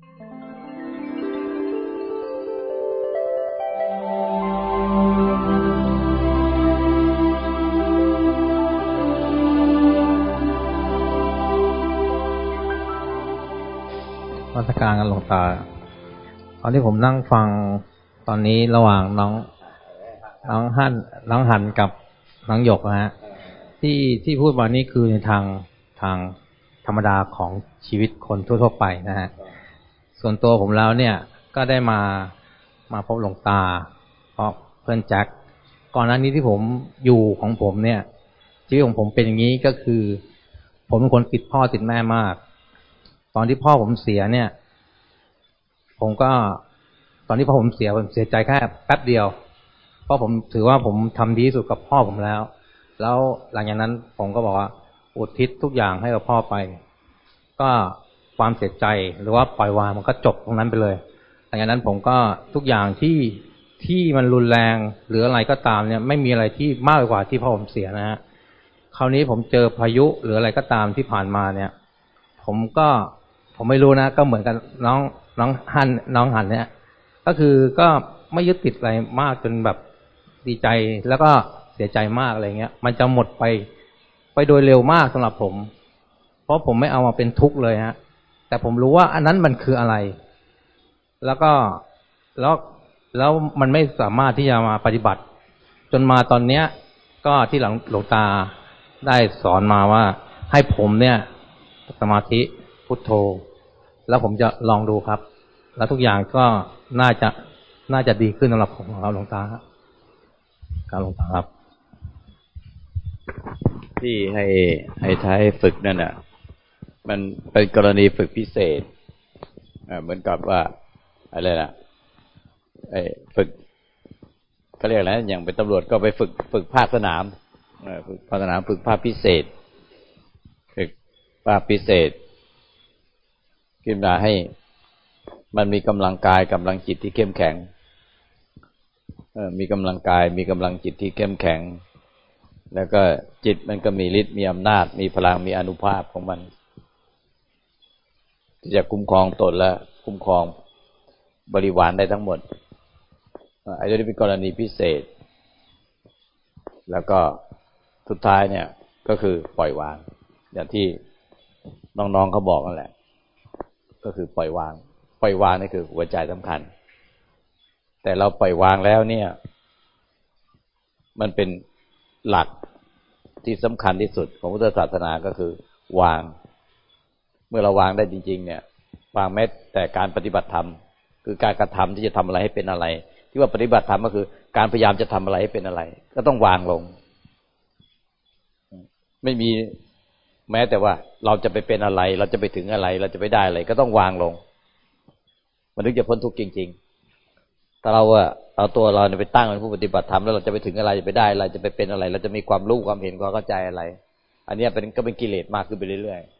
วัฒการกันหลวงตา ตอนที่ผมนั่งฟังตอนนี้ระหว่างน้อง น้องหันน้องหันกับน้องหยกนะฮะที่ที่พูดมานี่คือในทางทางธรรมดาของชีวิตคนทั่วๆไปนะฮะ ส่วนตัวผมแล้วเนี่ยก็ได้มามาพบหลวงตา เพราะเพื่อนแจ็คก่อนหน้านี้ที่ผมอยู่ของผมเนี่ยชีวิตของผมเป็นอย่างนี้ก็คือ ผมเป็นคนติดพ่อติดแม่มาก ตอนที่พ่อผมเสียเนี่ย ผมก็ตอนที่พ่อผมเสียผมเสียใจแค่แป๊บเดียว เพราะผมถือว่าผมทำดีที่สุดกับพ่อผมแล้ว แล้วหลังจากนั้นผมก็บอกว่าอุทิศทุกอย่างให้กับพ่อไป ก็ ความเสียใจหรือว่าปล่อยวางมันก็จบตรงนั้นไปเลยหลังจากนั้นผมก็ทุกอย่างที่ที่มันรุนแรงหรืออะไรก็ตามเนี่ย ไม่มีอะไรที่มากกว่าที่พ่อผมเสียนะฮะคราวนี้ผมเจอพายุหรืออะไรก็ตามที่ผ่านมาเนี่ย ผมก็ผมไม่รู้นะก็เหมือนกันน้องน้องหันน้องหันเนี่ย ก็คือก็ไม่ยึดติดอะไรมากจนแบบดีใจแล้วก็เสียใจมากอะไรเงี้ย มันจะหมดไปไปโดยเร็วมากสำหรับผม เพราะผมไม่เอามาเป็นทุกข์เลยฮะ แต่ผมรู้ว่าอันนั้นมันคืออะไร แล้วก็แล้วแล้วมันไม่สามารถที่จะมาปฏิบัติ จนมาตอนเนี้ย ก็ที่หลังหลวงตาได้สอนมาว่า ให้ผมเนี่ย สมาธิพุทโธ แล้วผมจะลองดูครับ แล้วทุกอย่างก็น่าจะน่าจะดีขึ้นสำหรับผมครับหลวงตาครับการหลวงตาครับ ที่ให้ให้ใช้ฝึกนั่นน่ะ มันเป็นกรณีฝึกพิเศษเหมือนกับว่าอะไรล่ะไอ้ฝึกเขาเรียกอะไรอย่างเป็นตำรวจก็ไปฝึกฝึกภาคสนามฝึกภาคสนามฝึกภาคพิเศษ ฝึกภาคพิเศษขึ้นมาให้มันมีกำลังกายกำลังจิตที่เข้มแข็งมีกำลังกายมีกำลังจิตที่เข้มแข็ง แล้วก็จิตมันก็มีฤทธิ์มีอำนาจ มีพลังมีอนุภาพของมัน จะคุ้มครองตนและคุ้มครองบริวารได้ทั้งหมดอันนี้เป็นกรณีพิเศษ แล้วก็สุดท้ายเนี่ย ก็คือปล่อยวาง อย่างที่น้องๆเขาบอกนั่นแหละ ก็คือปล่อยวาง ปล่อยวางนี่คือหัวใจสำคัญ แต่เราปล่อยวางแล้วเนี่ย มันเป็นหลักที่สำคัญที่สุดของพุทธศาสนาก็คือ วาง เมื่อเราวางได้จริง ๆ เนี่ยวางแม้แต่การปฏิบัติธรรมคือการกระทำที่จะทำอะไรให้เป็นอะไร ที่ว่าปฏิบัติธรรมก็คือ การพยายามจะทำอะไรให้เป็นอะไร ก็ต้องวางลง ไม่มีแม้แต่ว่าเราจะไปเป็นอะไร เราจะไปถึงอะไร เราจะไปได้อะไรก็ต้องวางลง มันถึงจะพ้นทุกข์จริงๆถ้าเราอะเอาตัวเราไปตั้งเป็นผู้ปฏิบัติธรรมแล้วเราจะไปถึงอะไรจะไปได้อะไรจะไปเป็นอะไร เราจะมีความรู้ความเห็นความเข้าใจอะไร อันนี้เป็นก็เป็นกิเลสมากขึ้นไปเรื่อยๆ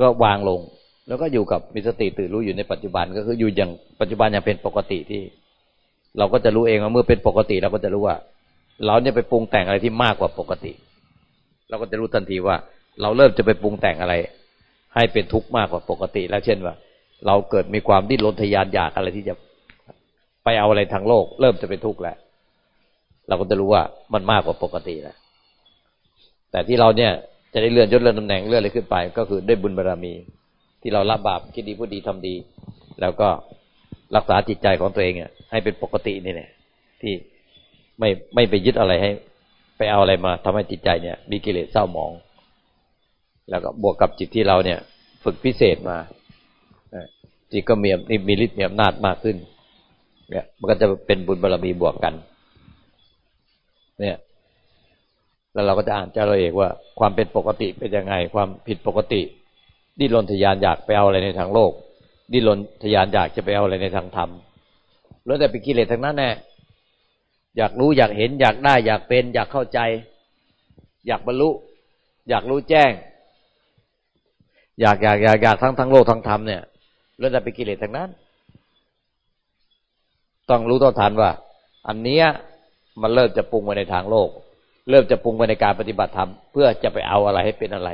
ก็วางลง แล้วก็อยู่กับมีสติตื่นรู้อยู่ในปัจจุบันก็คืออยู่อย่างปัจจุบันอย่างเป็นปกติที่ เราก็จะรู้เองว่าเมื่อเป็นปกติเราก็จะรู้ว่า เราเนี่ยไปปรุงแต่งอะไรที่มากกว่าปกติ เราก็จะรู้ทันทีว่า เราเริ่มจะไปปรุงแต่งอะไร ให้เป็นทุกข์มากกว่าปกติ แล้วเช่นว่า เราเกิดมีความดิ้นรนทยานอยากอะไรที่จะไปเอาอะไรทางโลก เริ่มจะเป็นทุกข์แล้วเราก็จะรู้ว่ามันมากกว่าปกติแล้วแต่ที่เราเนี่ย จะได้เลื่อนยศเลื่อนตำแหน่งเลื่อนอะไรขึ้นไป ก็คือได้บุญบารรมี ที่เราละบาปคิดดีพูดดีทำดี แล้วก็รักษาจิตใจของตัวเองเนี่ยให้เป็นปกตินี่แหละที่ไม่ไม่ไปยึดอะไรให้ ไปเอาอะไรมาทำให้จิตใจเนี่ย มีกิเลสเศร้าหมอง แล้วก็บวกกับจิตที่เราเนี่ย ฝึกพิเศษมาจิตก็มีมีฤทธิ์มีอำนาจมากขึ้น เนี่ย มันก็จะเป็นบุญบารรมีบวกกัน เนี่ย แล้วเราก็จะอ่านเจ้าเราเอกว่า ความเป็นปกติเป็นยังไง ความผิดปกติ ดิ้นรนทยานอยากไปเอาอะไรในทางโลก ดิ้นรนทยานอยากจะไปเอาอะไรในทางธรรมแล้วแต่เป็นกิเลสทั้งนั้นแน่อยากรู้อยากเห็นอยากได้ อยากเป็น อยากเข้าใจ อยากบรรลุ อยากรู้แจ้ง อยากอยากอยากอยากทั้งทั้งโลกทั้งธรรมเนี่ยแล้วจะเป็นกิเลสทั้งนั้น ต้องรู้ต้นทันว่า อันเนี้ยมันเริ่มจะปรุงไปในทางโลก เริ่มจะปรุงไปในการปฏิบัติธรรมเพื่อจะไปเอาอะไรให้เป็นอะไร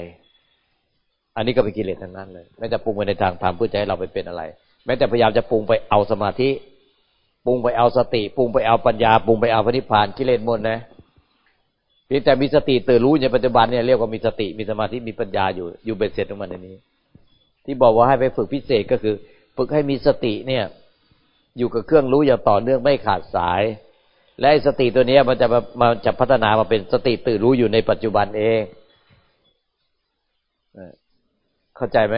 อันนี้ก็เป็นกิเลสทั้งนั้นเลยแม้แต่ปรุงไปในทางธรรมเพื่อจะให้เราไปเป็นอะไร แม้แต่พยายามจะปรุงไปเอาสมาธิปรุงไปเอาสติปรุงไปเอาปัญญาปรุงไปเอาพระนิพพานกิเลสมดนะเพียงแต่มีสติตื่นรู้ในปัจจุบันเนี่ยเรียกว่ามีสติมีสมาธิมีปัญญาอยู่อยู่เบ็ดเสร็จของมันในนี้ ที่บอกว่าให้ไปฝึกพิเศษก็คือ ฝึกให้มีสติเนี่ย อยู่กับเครื่องรู้อย่างต่อเนื่องไม่ขาดสาย และสติตัวนี้มันจะมาจะพัฒนามาเป็นสติตื่นรู้อยู่ในปัจจุบันเองเข้าใจไหม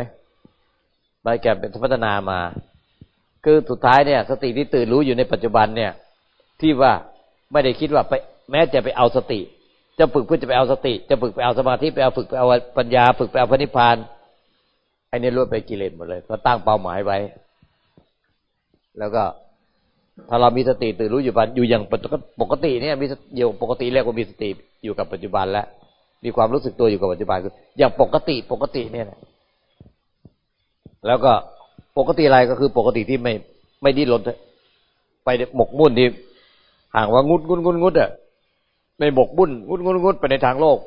มันแกเป็นพัฒนามา คือสุดท้ายเนี่ย สติที่ตื่นรู้อยู่ในปัจจุบันเนี่ย ที่ว่าไม่ได้คิดว่าไป แม้จะไปเอาสติ จะฝึกเพื่อจะไปเอาสติ จะฝึกไปเอาสมาธิไปเอาฝึกไปเอาปัญญา ฝึกไปเอาพระนิพพานไอ้นี่ล้วนไปกิเลสหมดเลยก็ตั้งเป้าหมายไว้ แล้วก็ ถ้าเรามีสติตื่นรู้อยู่ปัจอยู่อย่างปกติเนี่ยมีอยู่ปกติเรียกว่ามีสติอยู่กับปัจจุบันแล้วมีความรู้สึกตัวอยู่กับปัจจุบันคืออย่างปกติปกติเนี่ยแล้วก็ปกติอะไรก็คือปกติที่ไม่ไม่ดิ้นรนไปหมกมุ่นที่ห่างว่างุดงุดงุดงุดอะไม่หมกมุ่นงุดงุดงุดไปในทางโลก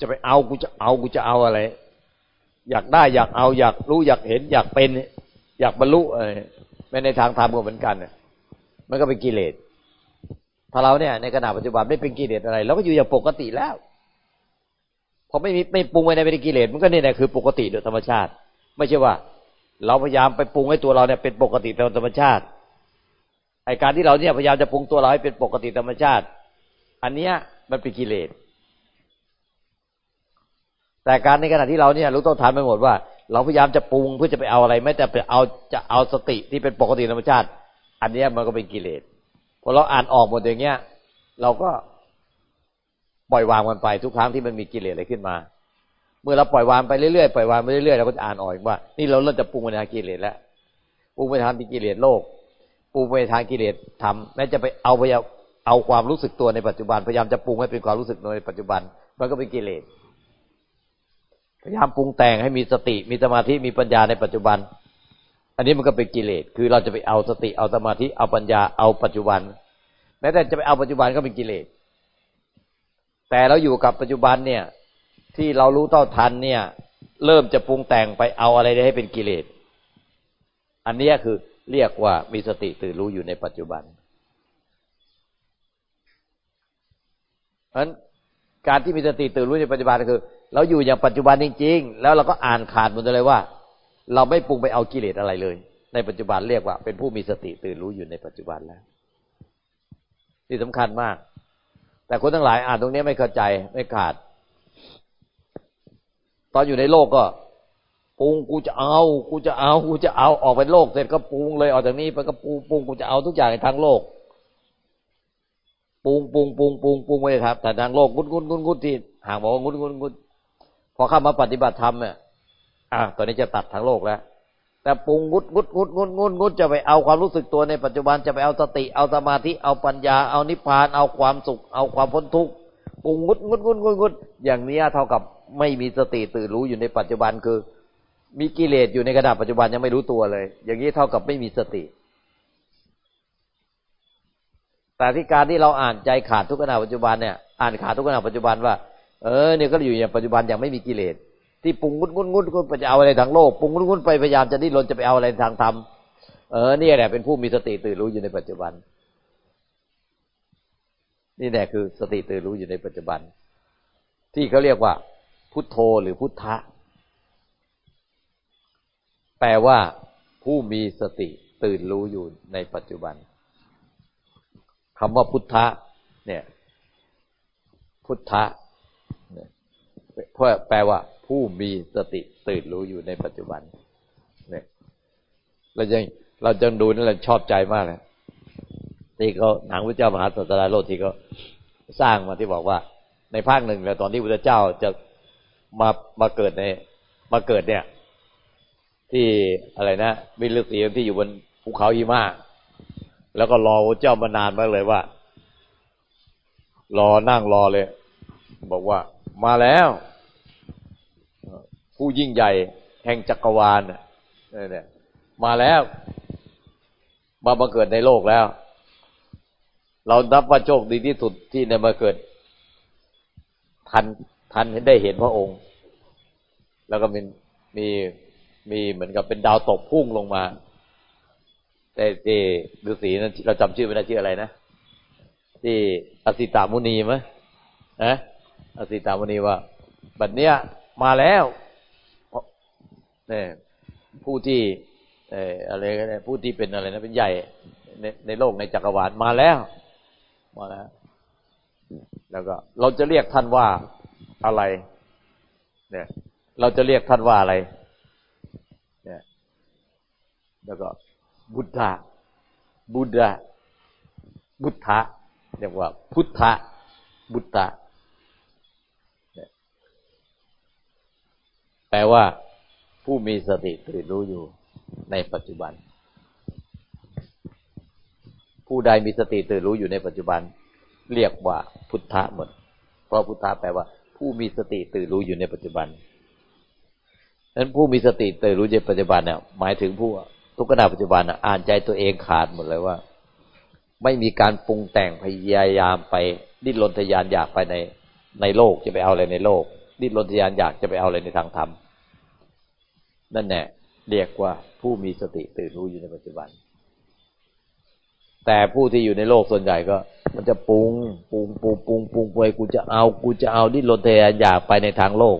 จะไปเอากูจะเอากูจะเอาอะไร อยากได้อยากเอาอยากรู้อยากเห็น อยากเป็น อยากบรรลุอะไรไม่ในทางธรรมก็เหมือนกันเนี่ย มันก็เป็นกิเลสถ้าเราเนี่ย ในขณะปัจจุบันไม่เป็นกิเลสอะไรเราก็อยู่อย่างปกติแล้วพอไม่มีไม่ปรุงไว้ในเป็นกิเลสมันก็นี่แหละคือปกติโดยธรรมชาติ ไม่ใช่ว่า เราพยายามไปปรุงให้ตัวเราเนี่ยเป็นปกติตามธรรมชาติไอการที่เราเนี่ยพยายามจะปรุงตัวเราให้เป็นปกติธรรมชาติ อันเนี้ยมันเป็นกิเลสแต่การในขณะที่เราเนี่ยรู้ต้องทานไปหมดว่า เราพยายามจะปรุงเพื่อจะไปเอาอะไร ไม่แต่ไปเอาจะเอาสติที่เป็นปกติธรรมชาติ อันเนี้ยมันก็เป็นกิเลสพอเราอ่านออกหมดอย่างเงี้ย เราก็ปล่อยวางมันไปทุกครั้งที่มันมีกิเลสอะไรขึ้นมา เมื่อเราปล่อยวางไปเรื่อยๆปล่อยวางไปเรื่อยๆเราก็จะอ่านออกว่า นี่เราเริ่มจะปรุงไปทางกิเลสแล้วปรุงไปทางกิเลสโลกปรุงไปทางกิเลสทำแม้จะไปเอาพยายามเอาความรู้สึกตัวในปัจจุบัน พยายามจะปรุงให้เป็นความรู้สึกในปัจจุบัน มันก็เป็นกิเลสพยายามปรุงแต่งให้มีสติมีสมาธิมีปัญญาในปัจจุบัน อันนี้มันก็เป็นกิเลส คือเราจะไปเอาสติ เอาสมาธิ เอาปัญญา เอาปัจจุบัน แม้แต่จะไปเอาปัจจุบันก็เป็นกิเลส แต่เราอยู่กับปัจจุบันเนี่ย ที่เรารู้เท่าทันเนี่ย เริ่มจะปรุงแต่งไปเอาอะไรได้ให้เป็นกิเลส อันนี้คือเรียกว่ามีสติตื่นรู้อยู่ในปัจจุบันเพราะฉะนั้นการที่มีสติตื่นรู้ในปัจจุบันคือ เราอยู่อย่างปัจจุบันจริง ๆ แล้วเราก็อ่านขาดหมดเลยว่า เราไม่ปรุงไปเอากิเลสอะไรเลย ในปัจจุบันเรียกว่า เป็นผู้มีสติตื่นรู้อยู่ในปัจจุบันแล้ว ที่สำคัญมาก แต่คนทั้งหลายอ่านตรงนี้ไม่เข้าใจไม่ขาด ตอนอยู่ในโลกก็ปรุงกูจะเอา กูจะเอา กูจะเอาออกไปโลก เสร็จก็ปรุงเลยออกจากนี้ไปก็ปรุงปรุงกูจะเอาทุกอย่างในทางโลกปรุงปรุงปรุงปรุงปรุงไปครับ แต่ทางโลกงุดงุดงุดงุดที่ห่างบอกว่างุดงุดงุดพอเข้ามาปฏิบัติธรรมเนี่ย อะตอนนี้จะตัดทางโลกแล้ว แต่ปรุงงุดงุดงุดงุดงุดงุดจะไปเอาความรู้สึกตัวในปัจจุบันจะไปเอาสติเอาสมาธิเอาปัญญาเอานิพพานเอาความสุข เอาความพ้นทุกข์ปรุงงุดงุดงุดงุดงุดอย่างนี้เท่ากับไม่มีสติตื่นรู้อยู่ในปัจจุบันคือ มีกิเลสอยู่ในขณะดาษปัจจุบันยังไม่รู้ตัวเลย อย่างนี้เท่ากับไม่มีสติแต่ที่การที่เราอ่านใจขาดทุกขณะปัจจุบันเนี่ยอ่านขาดทุกขณะปัจจุบันว่า เออเนี่ยก็อยู่อย่างปัจจุบันย่างไม่มีกิเลส ที่ปรุงงุดงุดงุดไปจะเอาอะไรทางโลกปรุงงุดงุดไปพยายามจะดิ้นรนจะไปเอาอะไรทางธรรมเออนี่แหละเป็นผู้มีสติตื่นรู้อยู่ในปัจจุบัน นี่แหละคือสติตื่นรู้อยู่ในปัจจุบัน ที่เขาเรียกว่า พุทโธหรือพุทธะ แปลว่า ผู้มีสติตื่นรู้อยู่ในปัจจุบันคำว่าพุทธะ เนี่ย พุทธะแปลว่า ผู้มีสติตื่นรู้อยู่ในปัจจุบัน เนี่ยเราจะเราจะดูนี่เราชอบใจมากเลยที่เขาหนังพระเจ้ามหาสัตราโลกที่เขาสร้างมาที่บอกว่า ในภาคหนึ่งแล้วตอนที่พระเจ้าจะมามาเกิดใน มาเกิดเนี่ย ที่อะไรนะวิลุสีที่อยู่บนภูเขาหิมะแล้วก็รอพระเจ้ามานานมากเลยว่า รอนั่งรอเลย บอกว่ามาแล้ว ผู้ยิ่งใหญ่แห่งจักรวาลเนี่ยมาแล้วมามาเกิดในโลกแล้ว เรานับว่าโชคดีที่สุดที่ได้มาเกิด ทันทันได้เห็นพระองค์ แล้วก็เป็นมีมีเหมือนกับเป็นดาวตกพุ่งลงมาแต่ที่ฤาษีนั้นเราจำชื่อไม่ได้ชื่ออะไรนะที่อสิตามุนีไหมนะอสิตามุนีว่าบัดเนี้ยมาแล้ว เนี่ยผู้ที่เอออะไรก็ได้ผู้ที่เป็นอะไรนะเป็นใหญ่ในในโลกในจักรวาลมาแล้วมาแล้วแล้วก็ เราจะเรียกท่านว่าอะไร เนี่ย เราจะเรียกท่านว่าอะไร เนี่ย แล้วก็ บุตธะบุตธะบุตธะเรียกว่า พุทธะบุตธะแปลว่า ผู้มีสติตื่นรู้อยู่ในปัจจุบัน ผู้ใดมีสติตื่นรู้อยู่ในปัจจุบัน เรียกว่าพุทธะหมด เพราะพุทธะแปลว่า ผู้มีสติตื่นรู้อยู่ในปัจจุบันนั้นผู้มีสติตื่นรู้ในปัจจุบันเนี่ยหมายถึงผู้ทุกขณะปัจจุบันอ่านใจตัวเองขาดหมดเลยว่า ไม่มีการปรุงแต่งพยายามไป ดิ้นรนทยานอยากไปในในโลกจะไปเอาอะไรในโลก ดิ้นรนทยานอยากจะไปเอาอะไรในทางธรรม นั่นแหละเรียกว่าผู้มีสติตื่นรู้อยู่ในปัจจุบัน แต่ผู้ที่อยู่ในโลกส่วนใหญ่ก็ มันจะปรุงปรุงปรุงปรุงปรุงไปกูจะเอากูจะเอาดิ้นรนทยานอยากไปในทางโลก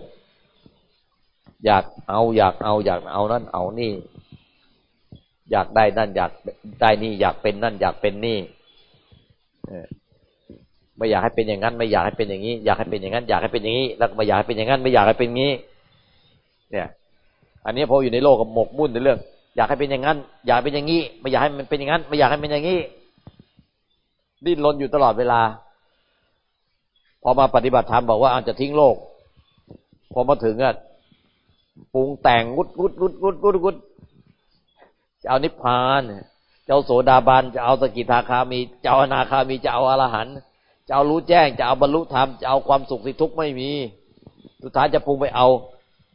อยากเอาอยากเอาอยากเอานั่นเอานี่ อยากได้นั่นอยากได้นี่ อยากเป็นนั่น อยากเป็นนี่ไม่อยากให้เป็นอย่างนั้น ไม่อยากให้เป็นอย่างนี้ อยากให้เป็นอย่างนั้น อยากให้เป็นอย่างนี้ แล้วไม่อยากให้เป็นอย่างนั้น ไม่อยากให้เป็นงี้ เนี่ย อันนี้พออยู่ในโลกกับหมกมุ่นในเรื่อง อยากให้เป็นอย่างนั้น อยากเป็นอย่างนี้ไม่อยากให้มันเป็นอย่างนั้นไม่อยากให้เป็นอย่างนี้ดิ้นรนอยู่ตลอดเวลา พอมาปฏิบัติธรรมบอกว่าอาจจะทิ้งโลก พอมาถึงอะปรุงแต่งวุดวุดวุดวุดวุดวุดจะเอานิพพานจะเอาโสดาบันจะเอาสกิทาคามีจะเอาอนาคามีจะเอาอรหันต์จะเอารู้แจ้ง จะเอาบรรลุธรรมจะเอาความสุขสิทุกข์ไม่มี สุดท้ายจะปรุงไปเอา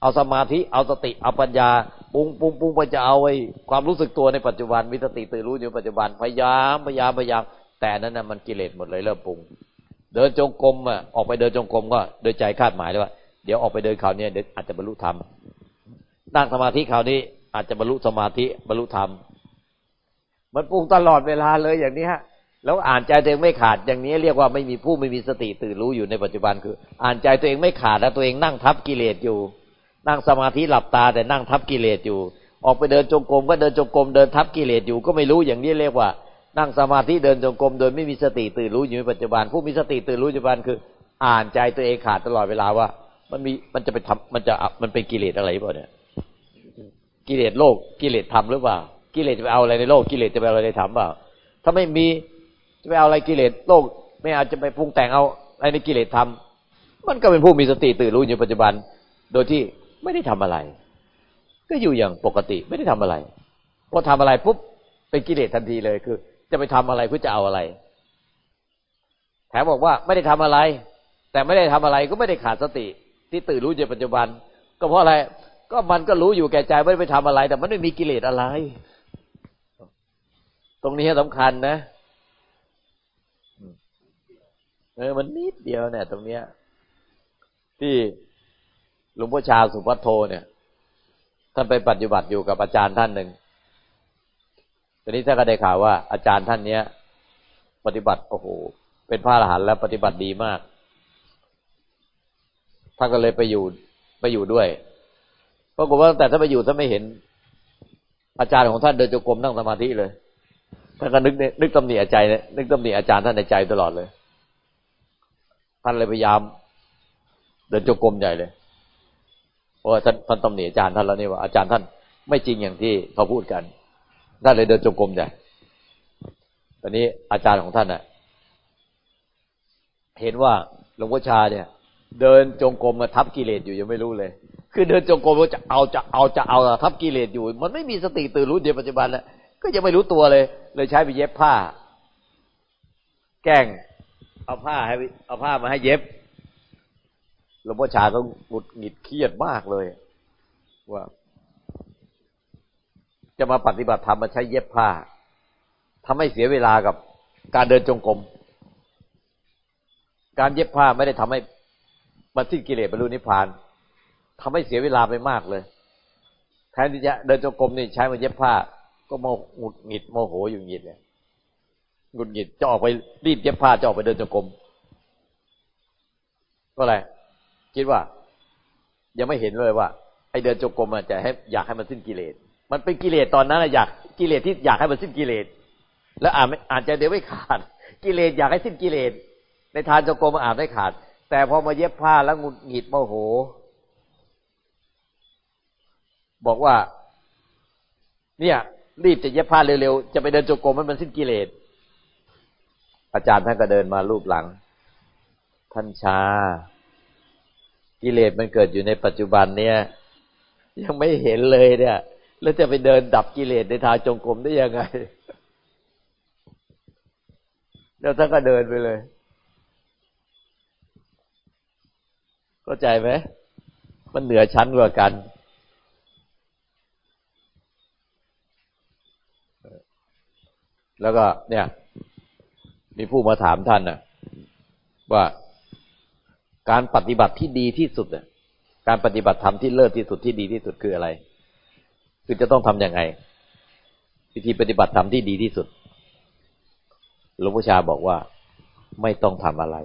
เอาสมาธิเอาสติเอาปัญญาปุงปุงปุงไปจะเอาไว้ความรู้สึกตัวในปัจจุบันมีสติตื่นรู้อยู่ปัจจุบันพยายามพยายามพยายามแต่นั้นน่ะมันกิเลสหมดเลยเริ่มปรุง เดินจงกรมอะออกไปเดินจงกรมก็โดยใจคาดหมายเลยว่าเดี๋ยวออกไปเดินคราวนี้เดี๋ยวอาจจะบรรลุธรรมนั่งสมาธิคราวนี้อาจจะบรรลุสมาธิบรรลุธรรมมันปรุงตลอดเวลาเลยอย่างนี้ฮะแล้วอ่านใจตัวเองไม่ขาดอย่างนี้เรียกว่าไม่มีผู้ไม่มีสติตื่นรู้อยู่ในปัจจุบันคือ อ่านใจตัวเองไม่ขาดแล้วตัวเองนั่งทับกิเลสอยู่ นั่งสมาธิหลับตาแต่นั่งทับกิเลสอยู่ ออกไปเดินจงกรมก็เดินจงกรมเดินทับกิเลสอยู่ก็ไม่รู้อย่างนี้เรียกว่า นั่งสมาธิเดินจงกรมโดยไม่มีสติตื่นรู้อยู่ในปัจจุบัน ผู้มีสติตื่นรู้ปัจจุบันคือ อ่านใจตัวเองขาดตลอดเวลาว่า มันมีมันจะไปทำมันจะมันเป็นกิเลสอะไรเปล่าเนี่ยกิเลสโลกกิเลสธรรมหรือเปล่ากิเลสจะไปเอาอะไรในโลกกิเลสจะไปเอาอะไรในธรรมเปล่าถ้าไม่มีจะไปเอาอะไรกิเลสโลก ไม่อาจจะไปปรุงแต่งเอาอะไรในกิเลสธรรมมันก็เป็นผู้มีสติตื่นรู้อยู่ปัจจุบัน โดยที่ ไม่ได้ทำอะไร ก็อยู่อย่างปกติไม่ได้ทำอะไรพอทำอะไรปุ๊บเป็นกิเลสทันทีเลยคือ จะไปทำอะไรเพื่อจะเอาอะไรแถมบอกว่าไม่ได้ทำอะไร แต่ไม่ได้ทำอะไรก็ไม่ได้ขาดสติ ที่ตื่นรู้ในปัจจุบัน ก็เพราะอะไรก็มันก็รู้อยู่แก่ใจไม่ได้ไปทำอะไร แต่มันไม่มีกิเลสอะไร ตรงนี้สำคัญนะเออมันนิดเดียวเนี่ย ตรงเนี้ย ที่ หลวงพ่อชาสุภัทโทเนี่ยท่านไปปฏิบัติอยู่กับอาจารย์ท่านหนึ่งตอนนี้ท่านก็ได้ข่าวว่า อาจารย์ท่านเนี้ย ปฏิบัติโอ้โหเป็นพระอรหันต์แล้วปฏิบัติดีมากท่านก็เลยไปอยู่ไปอยู่ด้วยปรากฏว่าตั้งแต่ท่านไปอยู่ท่านไม่เห็น อาจารย์ของท่านเดินจงกรมนั่งสมาธิเลยท่านก็นึกนึกตำหนิอาจารย์นึกตำหนิอาจารย์ท่านในใจตลอดเลยท่านเลยพยายาม เดินจงกรมใหญ่เลย ว่าท่านท่านตำหนิอาจารย์ท่านแล้วนี่ว่าอาจารย์ท่านไม่จริงอย่างที่เขาพูดกันท่านเลยเดินจงกรมใหญ่ตอนนี้อาจารย์ของท่านน่ะ เห็นว่าหลวงพ่อชาเนี่ย เดินจงกรมมาทับกิเลสอยู่ยังไม่รู้เลย คือเดินจงกรมว่าจะเอาจะเอาจะเอาทับกิเลสอยู่ มันไม่มีสติตื่นรู้เดียวปัจจุบันแล้วก็ยังไม่รู้ตัวเลย เลยใช้ไปเย็บผ้า แกล้งเอาผ้าให้เอาผ้ามาให้เย็บ หลวงพ่อชาก็หงุดหงิดเครียดมากเลย ว่า จะมาปฏิบัติธรรมมาใช้เย็บผ้าทำให้เสียเวลากับการเดินจงกรมการเย็บผ้าไม่ได้ทำให้มันสิ้นกิเลสบรรลุนิพพานทำให้เสียเวลาไปมากเลยแทนที่จะเดินจงกรมนี่ใช้มาเย็บผ้า ก็โมหงุดหงิดโมโหอยู่หงิดเนี่ยหงุดหงิดจะออกไปรีบเย็บผ้าจะออกไปเดินจงกรมก็อะไร คิดว่า ยังไม่เห็นเลยว่าไอเดินจงกรมมันจะให้อยากให้มันสิ้นกิเลส มันเป็นกิเลสตอนนั้นอยากกิเลสที่อยากให้มันสิ้นกิเลส แล้วอ่านอ่านใจเดี๋ยวไม่ขาด กิเลสอยากให้สิ้นกิเลส ในทานจงกรมมันอ่านไม่ขาด แต่พอมาเย็บผ้าแล้วหงุดหงิดโมโห บอกว่า เนี่ยรีบจะเย็บผ้าเร็วๆ จะไปเดินจงกรมให้มันสิ้นกิเลส อาจารย์ท่านก็เดินมารูปหลัง ท่านชา กิเลสมันเกิดอยู่ในปัจจุบันเนี่ย ยังไม่เห็นเลยเนี่ย แล้วจะไปเดินดับกิเลสในทางจงกรมได้ยังไง แล้วท่านก็เดินไปเลยเข้าใจไหมมันเหนือชั้นกว่ากันแล้วก็เนี่ย มีผู้มาถามท่านนะว่า การปฏิบัติที่ดีที่สุดการปฏิบัติธรรมที่เลิศที่สุดที่ดีที่สุดคืออะไร คือจะต้องทำยังไง วิธีปฏิบัติธรรมที่ดีที่สุด หลวงพ่อชาบอกว่าไม่ต้องทำอะไร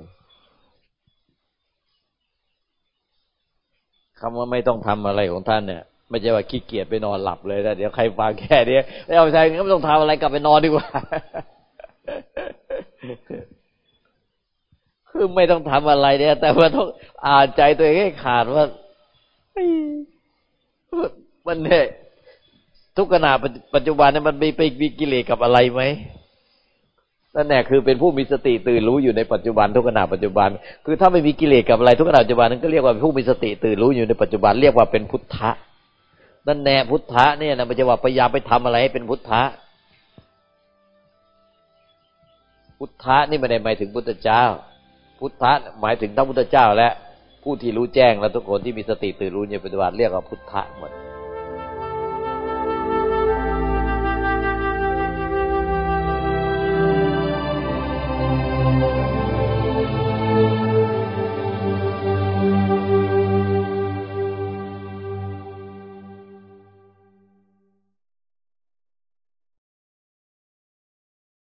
คำว่าไม่ต้องทำอะไรของท่านเนี่ยไม่ใช่ว่าขี้เกียจไปนอนหลับเลยนะเดี๋ยวใครฟังแค่นี้ไม่เอาใจก็ไม่ต้องทำอะไรกลับไปนอนดีกว่า คือไม่ต้องทำอะไรเนี่ย แต่ว่าต้องอ่านใจตัวเองให้ขาดว่ามันเนี่ยทุกขณะปัจจุบันเนี่ยมันมีไปมีกิเลสกับอะไรไหมนั่นแหละคือเป็นผู้มีสติตื่นรู้อยู่ในปัจจุบันทุกขณะปัจจุบัน คือถ้าไม่มีกิเลสกับอะไรทุกขณะปัจจุบันนั้นก็เรียกว่าผู้มีสติตื่นรู้อยู่ในปัจจุบันเรียกว่าเป็นพุทธะนั่นแน่พุทธะเนี่ยนะมันจะว่าพยายามไปทำอะไรให้เป็นพุทธะพุทธะนี่ไม่ได้หมายถึงพุทธเจ้า พุทธะหมายถึงทั้งพุทธเจ้าและผู้ที่รู้แจ้งและทุกคนที่มีสติตื่นรู้ในปัจจุบันเรียกว่าพุทธะหมด